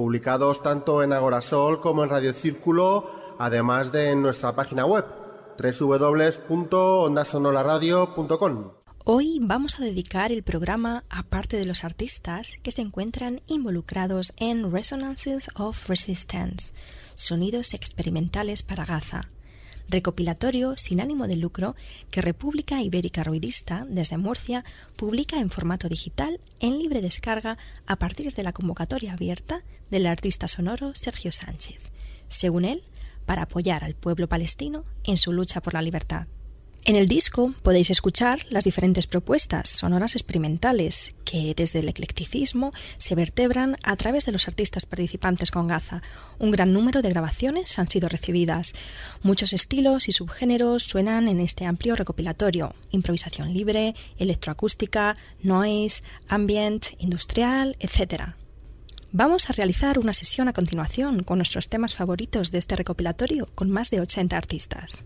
publicados tanto en Agorasol como en Radio Círculo, además de en nuestra página web www.ondasonolaradio.com. Hoy vamos a dedicar el programa a parte de los artistas que se encuentran involucrados en Resonances of Resistance, sonidos experimentales para Gaza, recopilatorio sin ánimo de lucro que República Ibérica Ruidista, desde Murcia, publica en formato digital en libre descarga a partir de la convocatoria abierta del artista sonoro Sergio Sánchez, según él, para apoyar al pueblo palestino en su lucha por la libertad. En el disco podéis escuchar las diferentes propuestas sonoras experimentales que desde el eclecticismo se vertebran a través de los artistas participantes con Gaza. Un gran número de grabaciones han sido recibidas. Muchos estilos y subgéneros suenan en este amplio recopilatorio. Improvisación libre, electroacústica, noise, ambient, industrial, etc. Vamos a realizar una sesión a continuación con nuestros temas favoritos de este recopilatorio con más de 80 artistas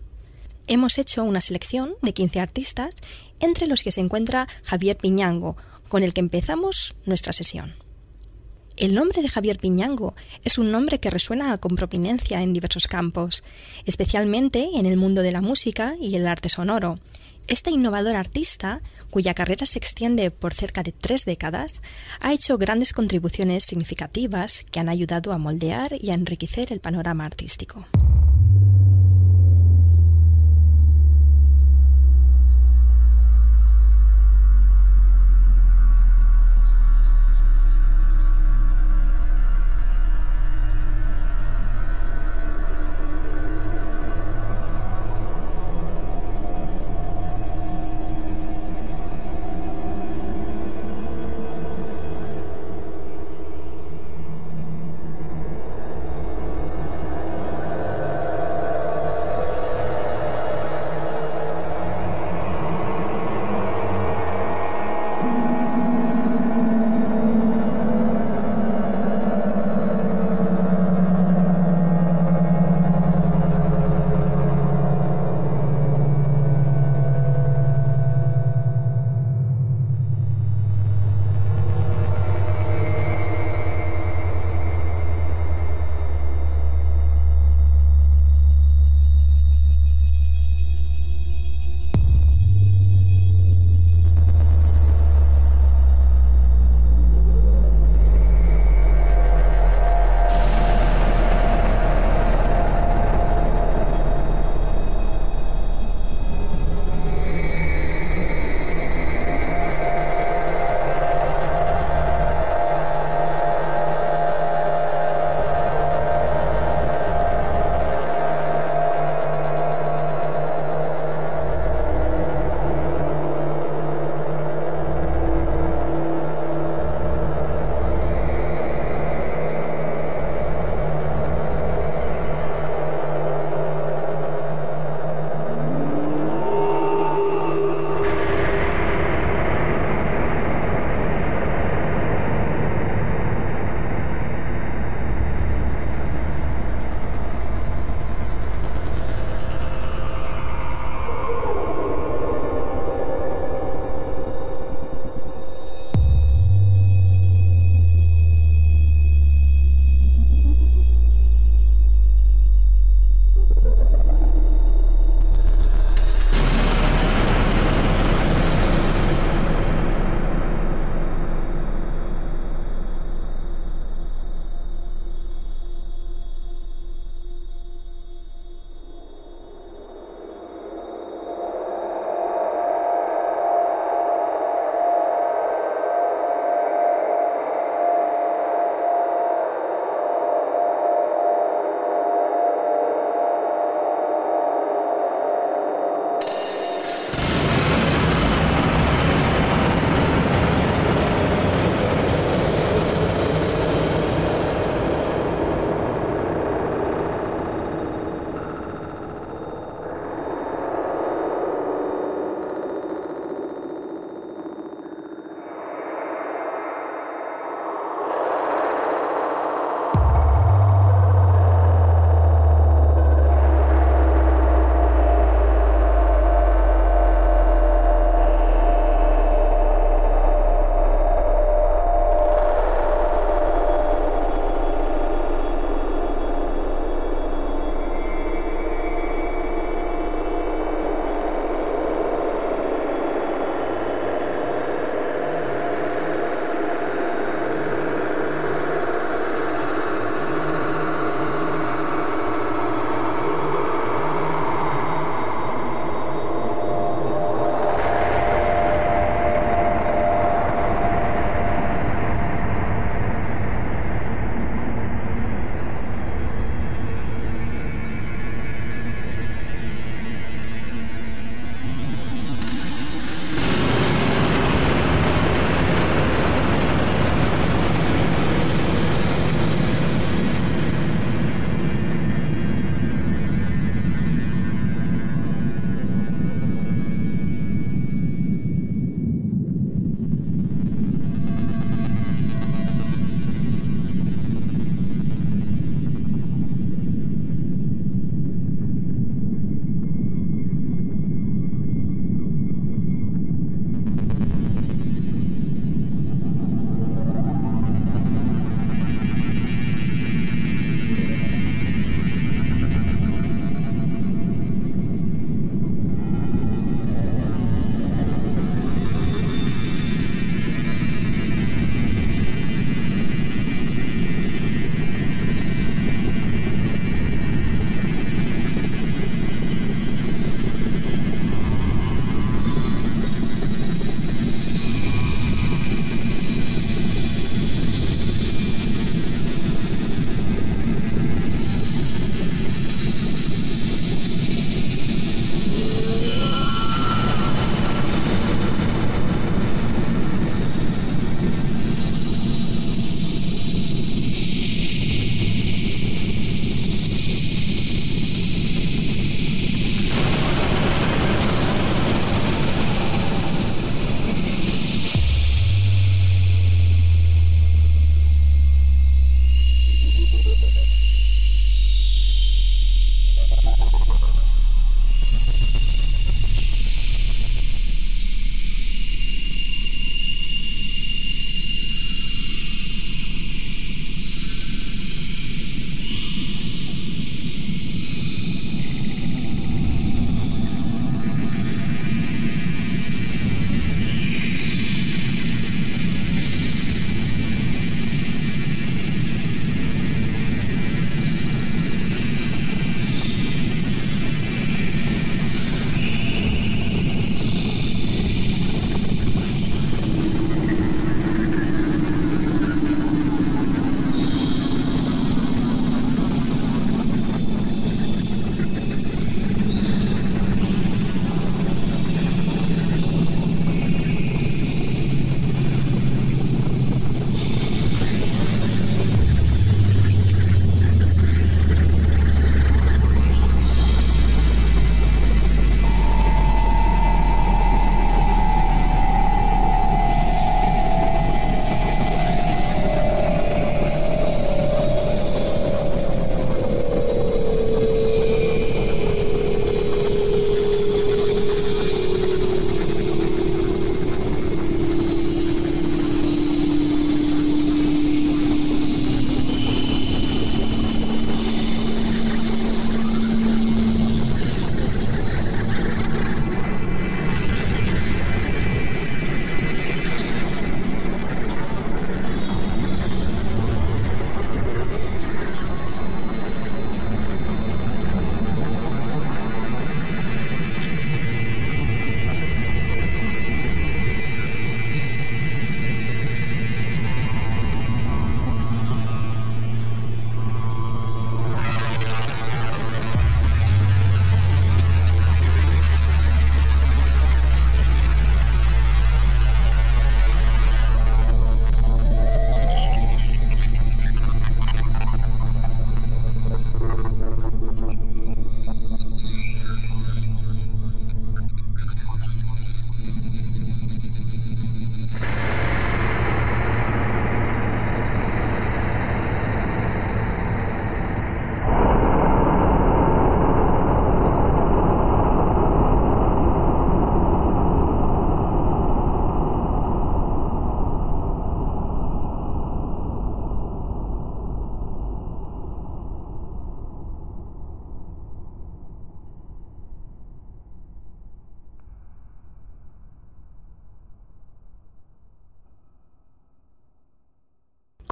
hemos hecho una selección de 15 artistas, entre los que se encuentra Javier Piñango, con el que empezamos nuestra sesión. El nombre de Javier Piñango es un nombre que resuena con prominencia en diversos campos, especialmente en el mundo de la música y el arte sonoro. Este innovador artista, cuya carrera se extiende por cerca de tres décadas, ha hecho grandes contribuciones significativas que han ayudado a moldear y a enriquecer el panorama artístico.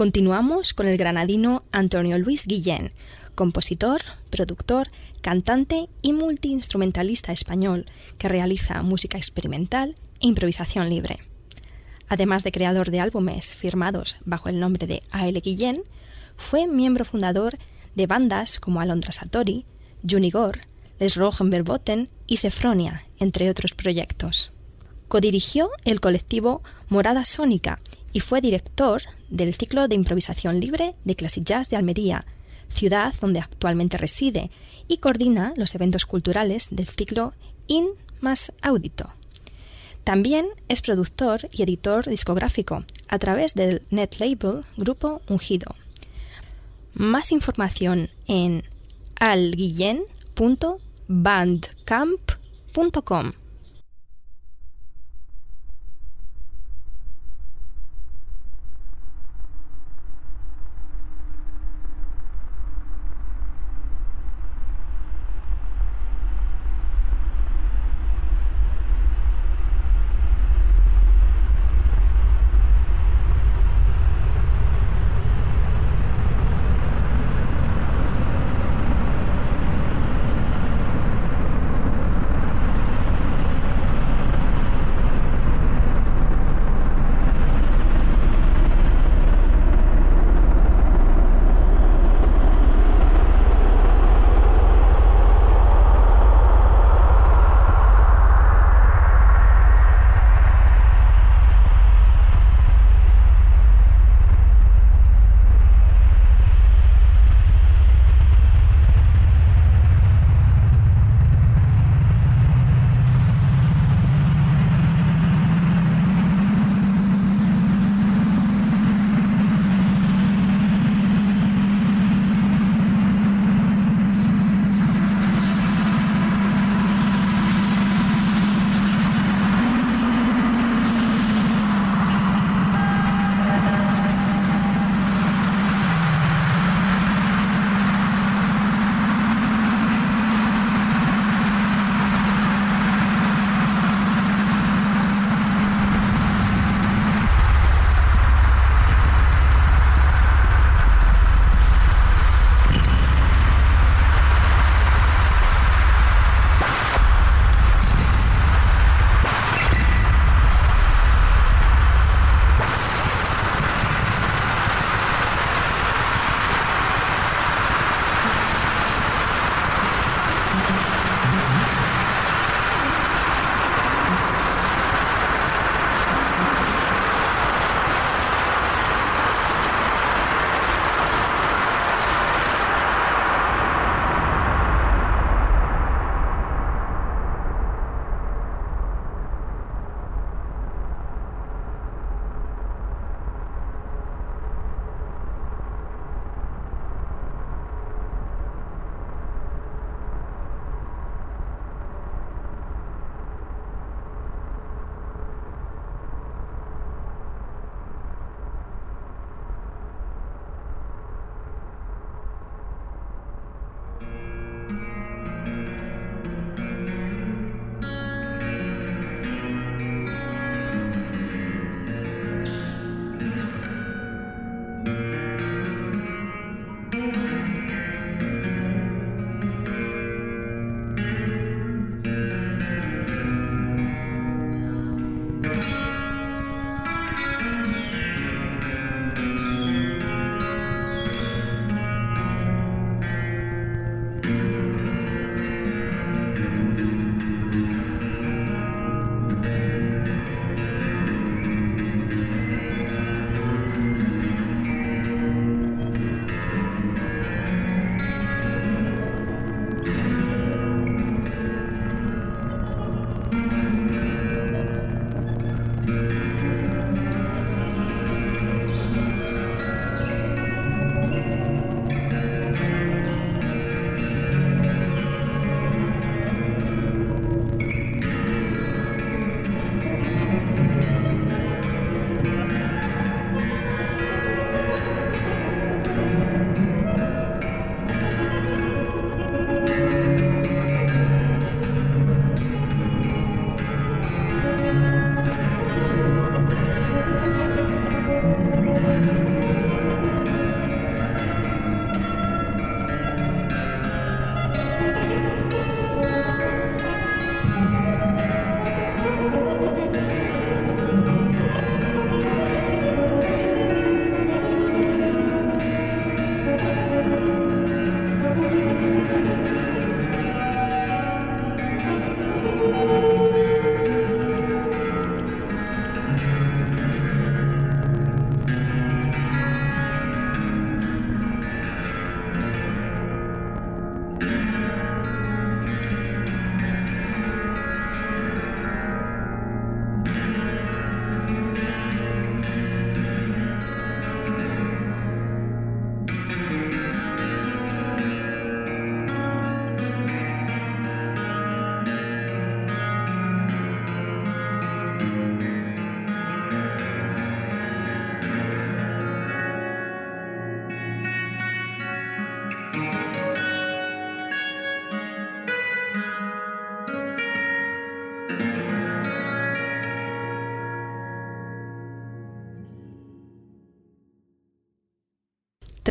Continuamos con el granadino Antonio Luis Guillén, compositor, productor, cantante y multiinstrumentalista español que realiza música experimental e improvisación libre. Además de creador de álbumes firmados bajo el nombre de A.L. Guillén, fue miembro fundador de bandas como Alondra Satori, Junigor, Les Rogenverboten y Sefronia, entre otros proyectos. Codirigió el colectivo Morada Sónica y fue director del ciclo de improvisación libre de Classic de Almería, ciudad donde actualmente reside, y coordina los eventos culturales del ciclo In más Audito. También es productor y editor discográfico a través del net label Grupo Ungido. Más información en alguillen.bandcamp.com.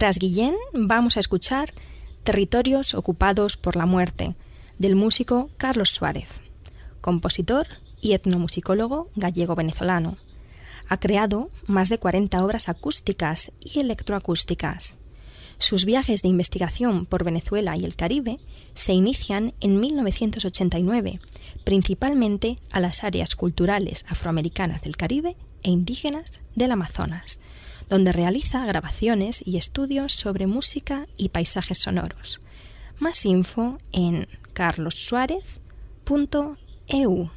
Tras Guillén vamos a escuchar Territorios ocupados por la muerte, del músico Carlos Suárez, compositor y etnomusicólogo gallego-venezolano. Ha creado más de 40 obras acústicas y electroacústicas. Sus viajes de investigación por Venezuela y el Caribe se inician en 1989, principalmente a las áreas culturales afroamericanas del Caribe e indígenas del Amazonas, donde realiza grabaciones y estudios sobre música y paisajes sonoros. Más info en carlossuárez.eu.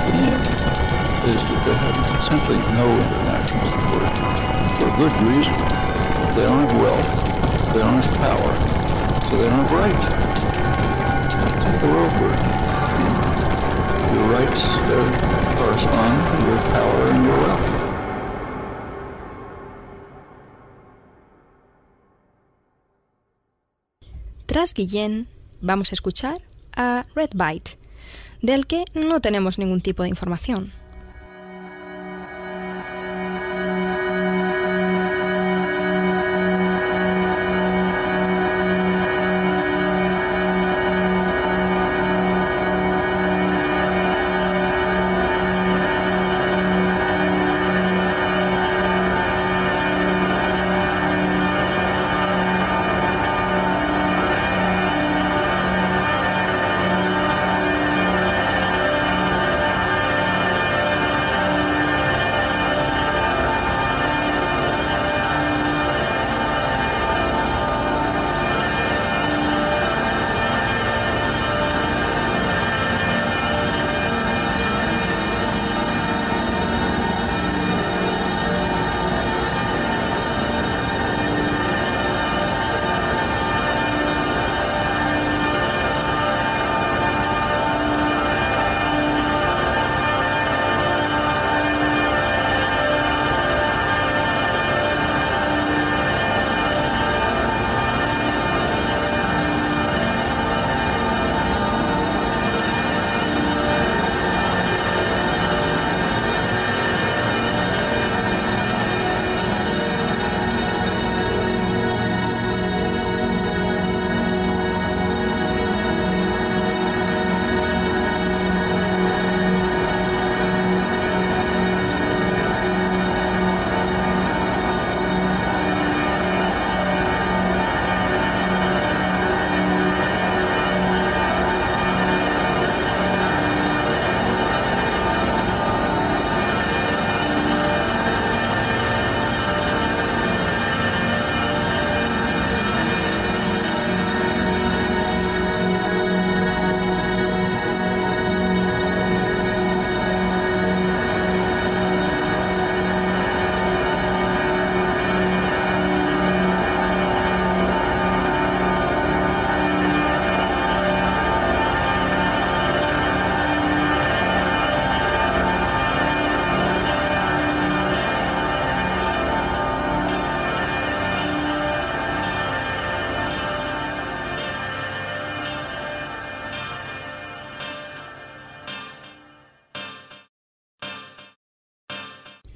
understand is that they have essentially no international support for good reason. They don't have wealth, they don't have power, so they don't have rights. That's what the world word. Your rights correspond to your power and your wealth. Tras Guillén, vamos a escuchar a Red Bite, del que no tenemos ningún tipo de información.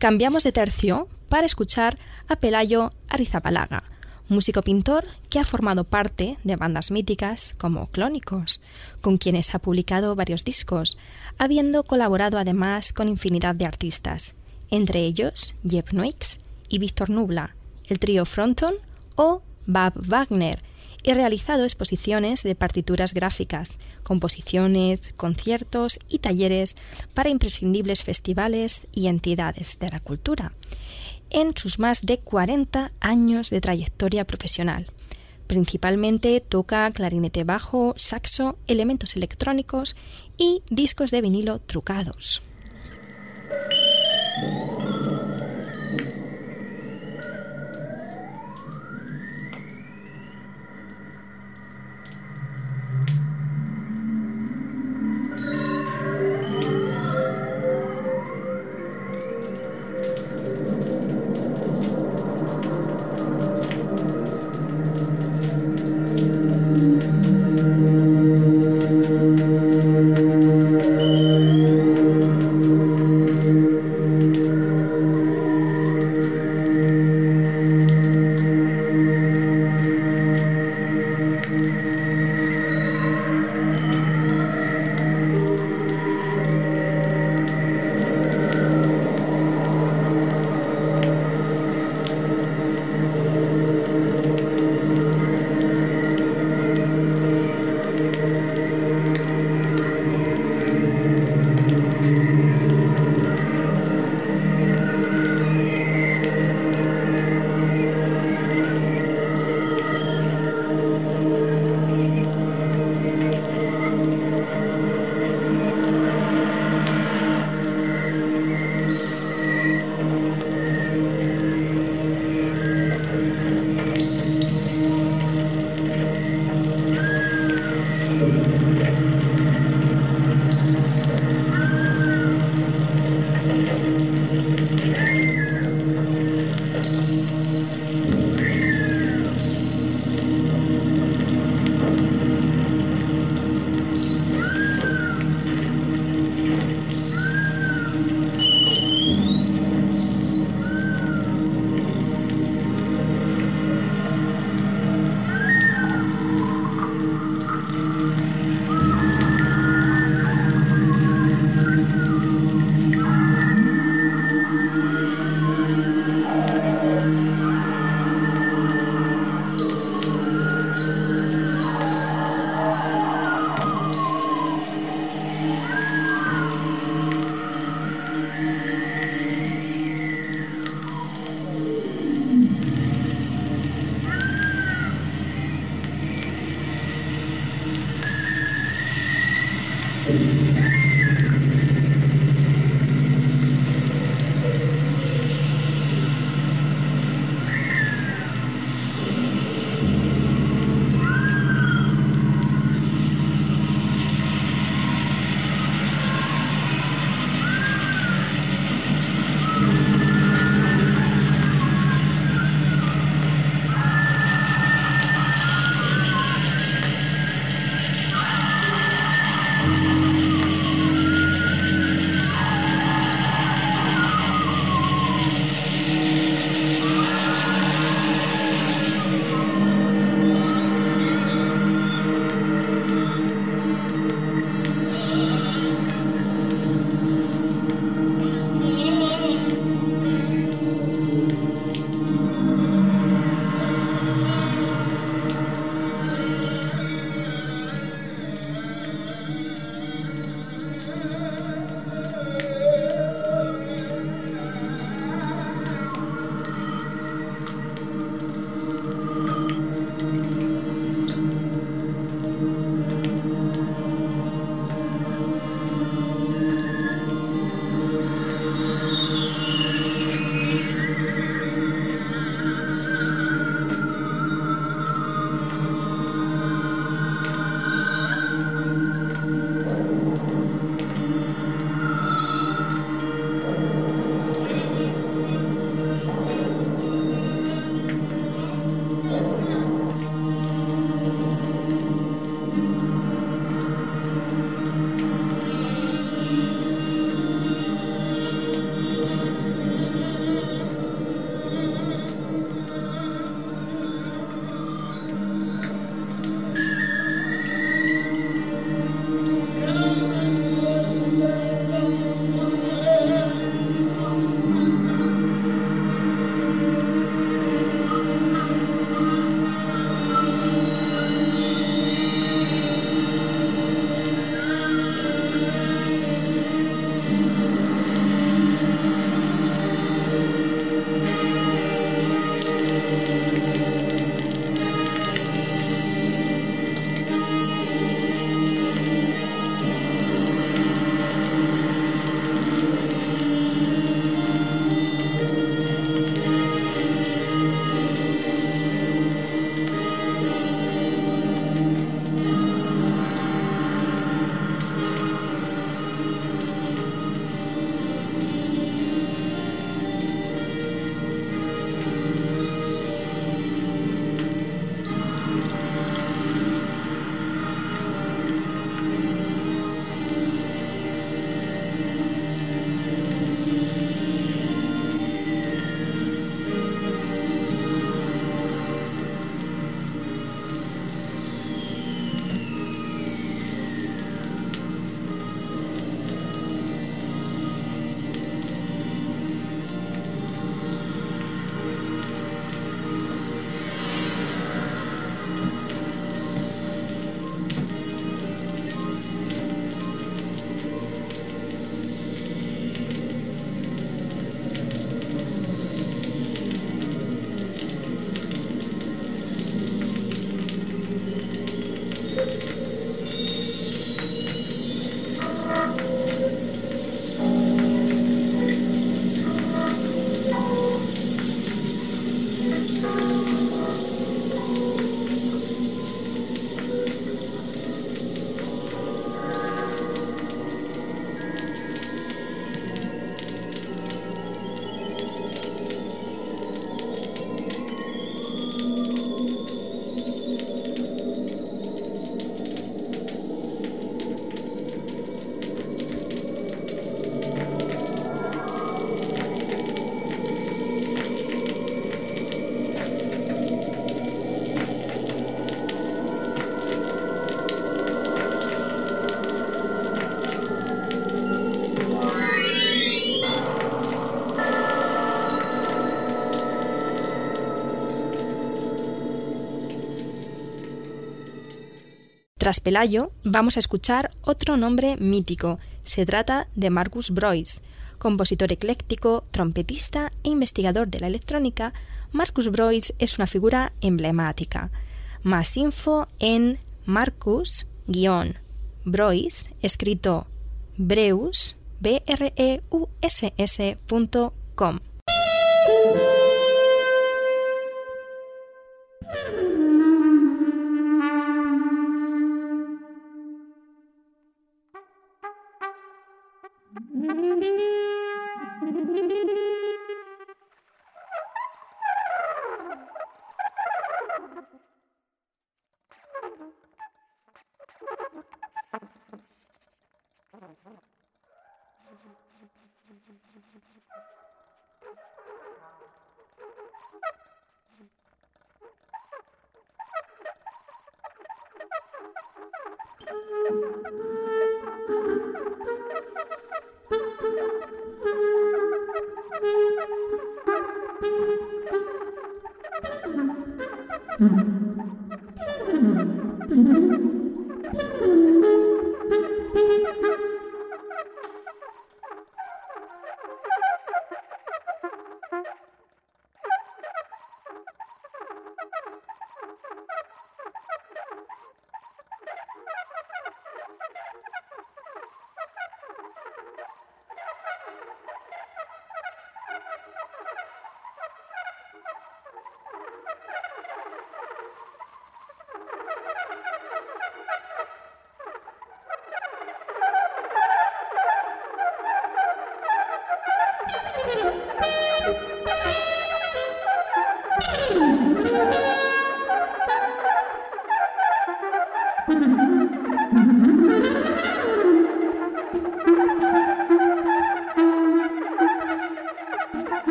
Cambiamos de tercio para escuchar a Pelayo Arizapalaga, músico pintor que ha formado parte de bandas míticas como Clónicos, con quienes ha publicado varios discos, habiendo colaborado además con infinidad de artistas, entre ellos Jeff Noix y Víctor Nubla, el trío Fronton o Bob Wagner, y realizado exposiciones de partituras gráficas, composiciones, conciertos y talleres para imprescindibles festivales y entidades de la cultura, en sus más de 40 años de trayectoria profesional. Principalmente toca clarinete bajo, saxo, elementos electrónicos y discos de vinilo trucados. Tras Pelayo, vamos a escuchar otro nombre mítico. Se trata de Marcus Broyce. Compositor ecléctico, trompetista e investigador de la electrónica, Marcus Broyce es una figura emblemática. Más info en Marcus-Broyce, escrito Breus, b r e u s -S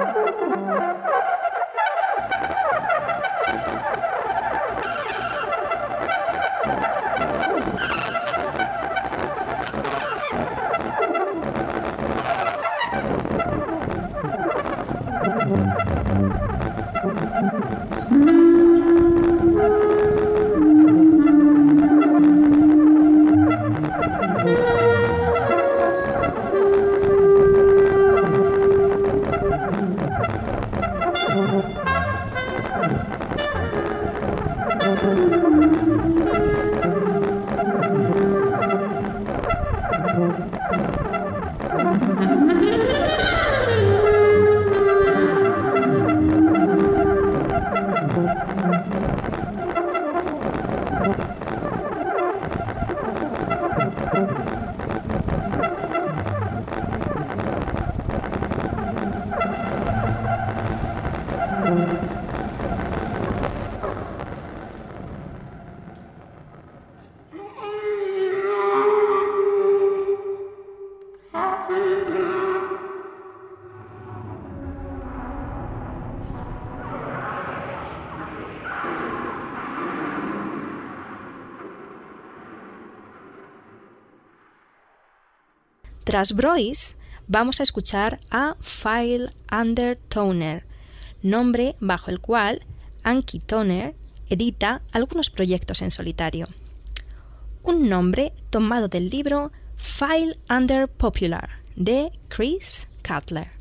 Ha ha ha ha! Tras Broyce, vamos a escuchar a File Under Toner, nombre bajo el cual Anki Toner edita algunos proyectos en solitario. Un nombre tomado del libro File Under Popular de Chris Cutler.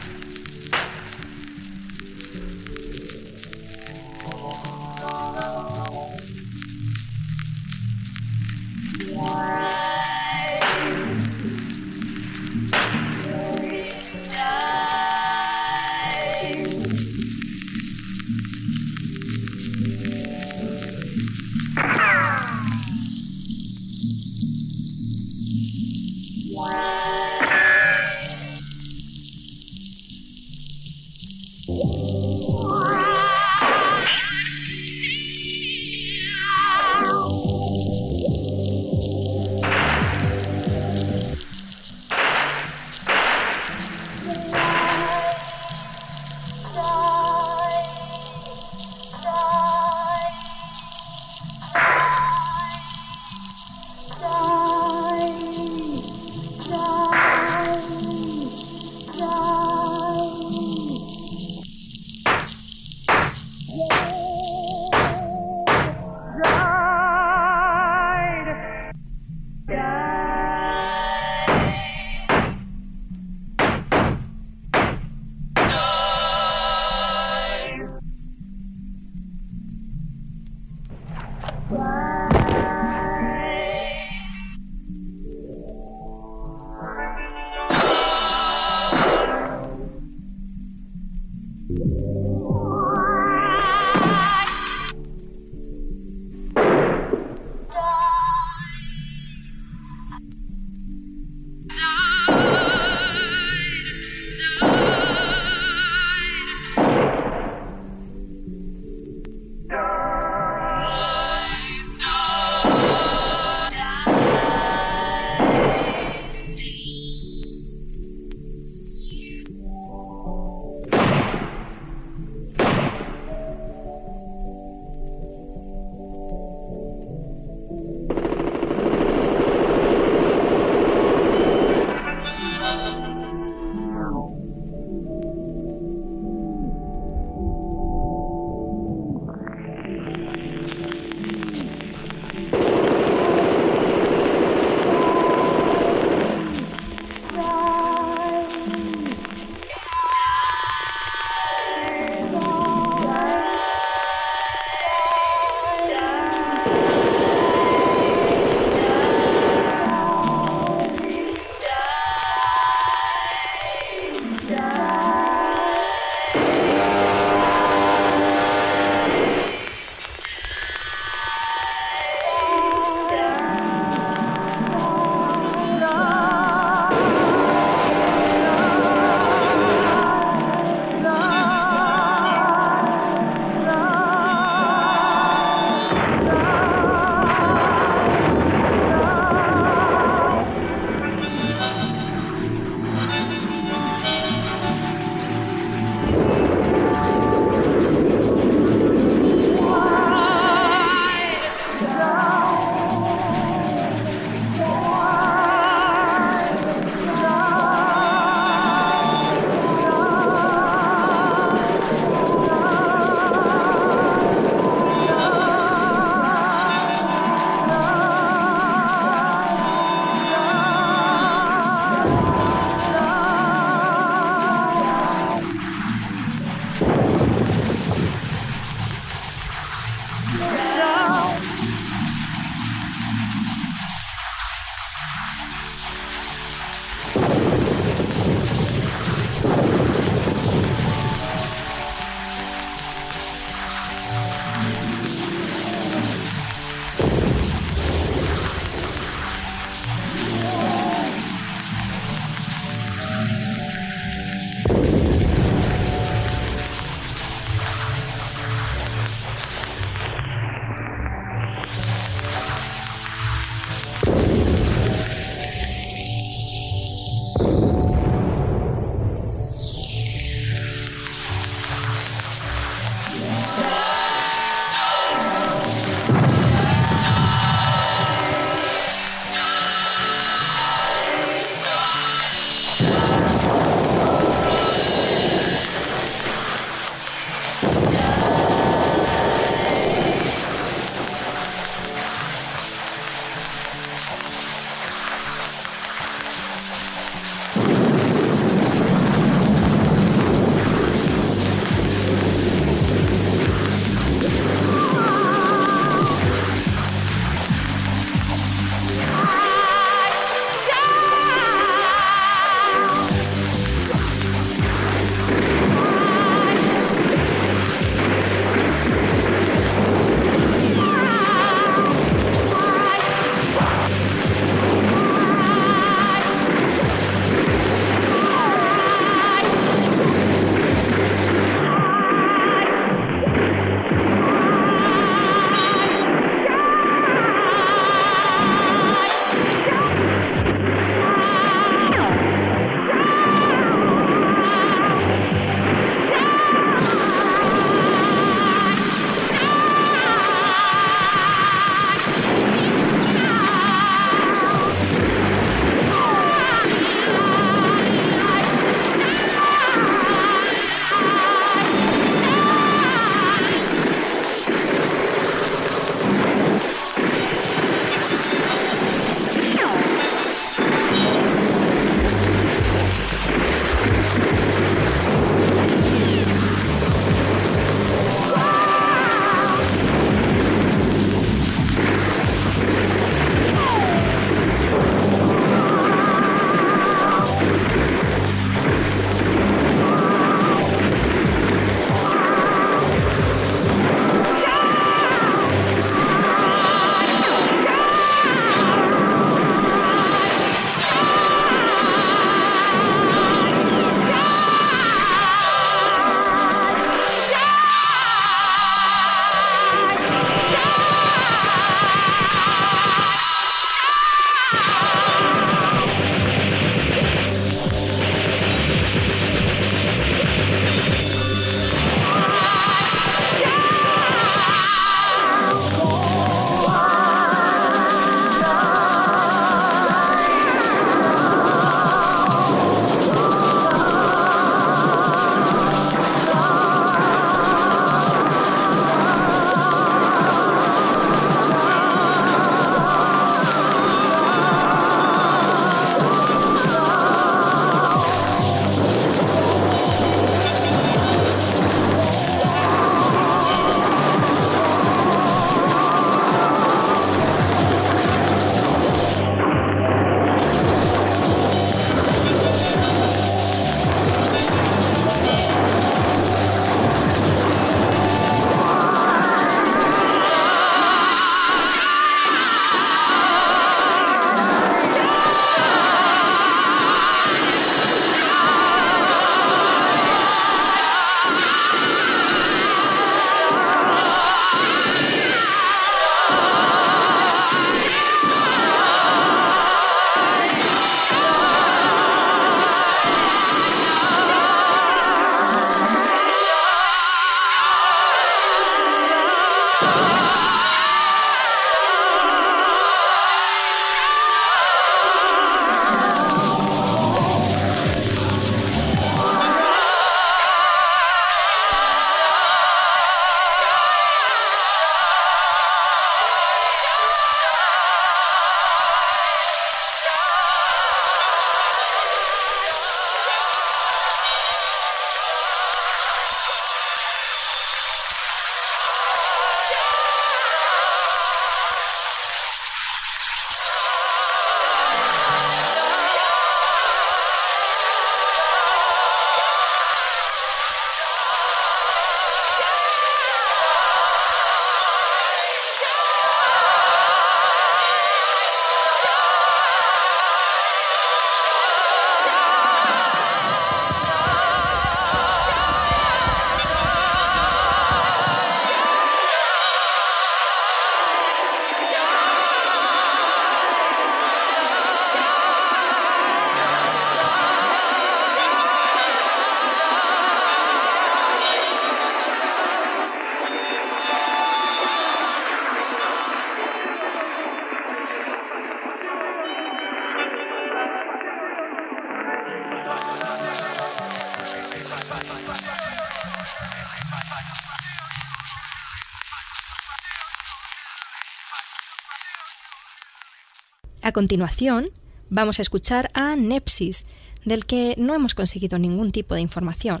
A continuación, vamos a escuchar a Nepsis, del que no hemos conseguido ningún tipo de información.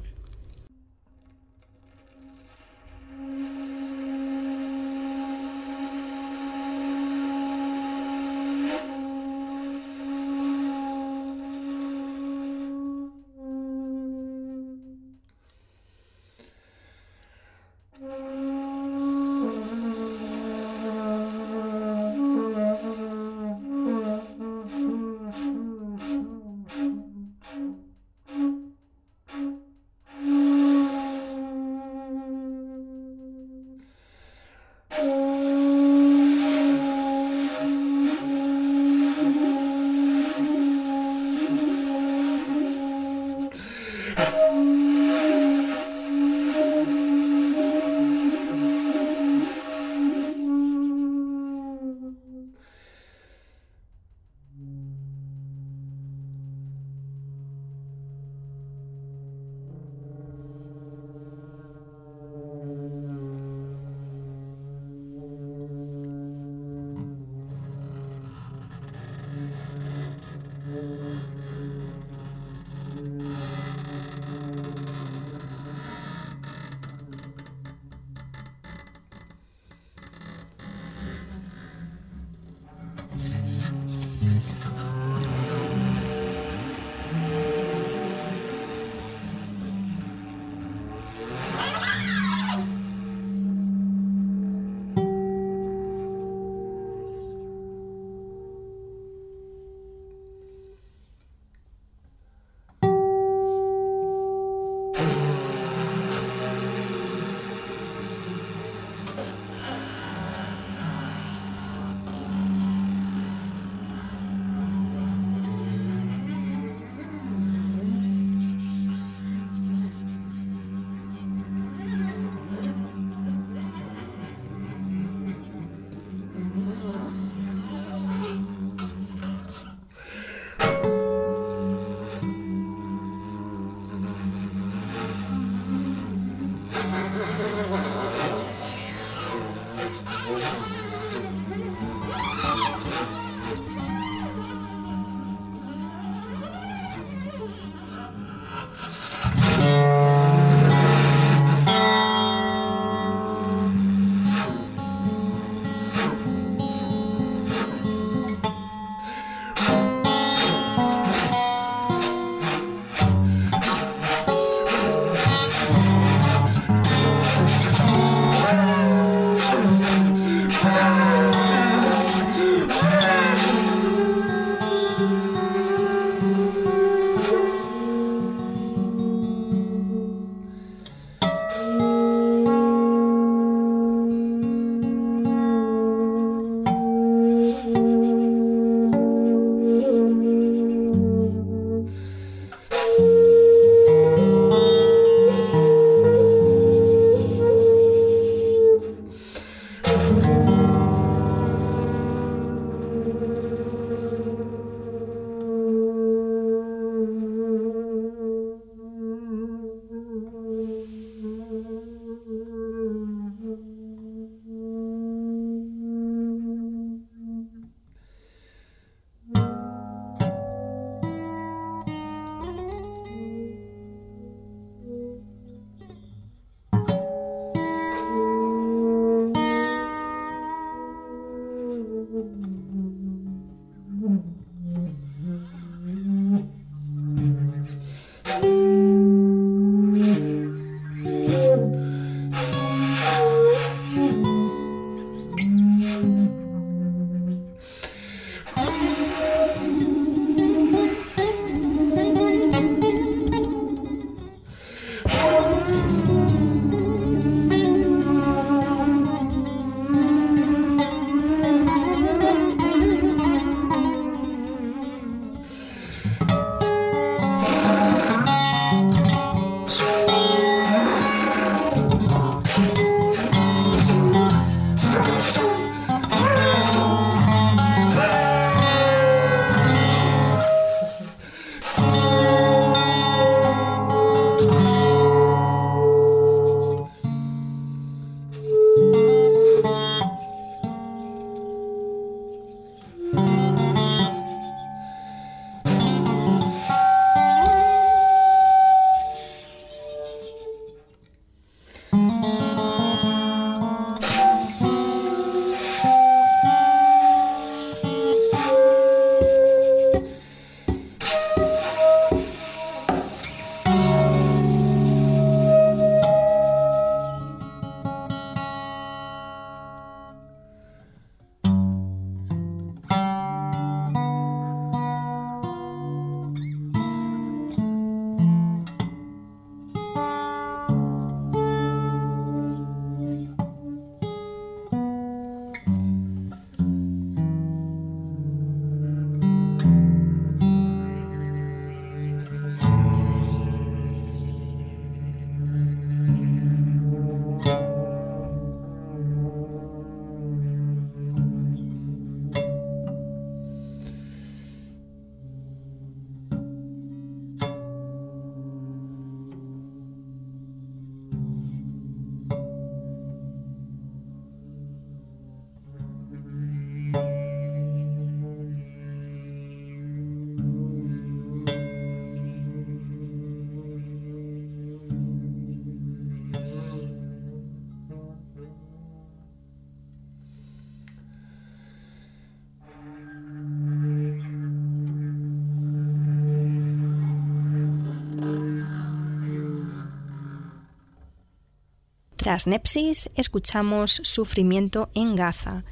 Tras Nepsis escuchamos Sufrimiento en Gaza,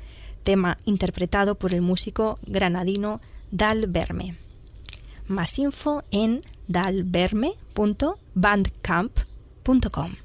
tema interpretado por el músico granadino Dal Verme. Más info en dalverme.bandcamp.com.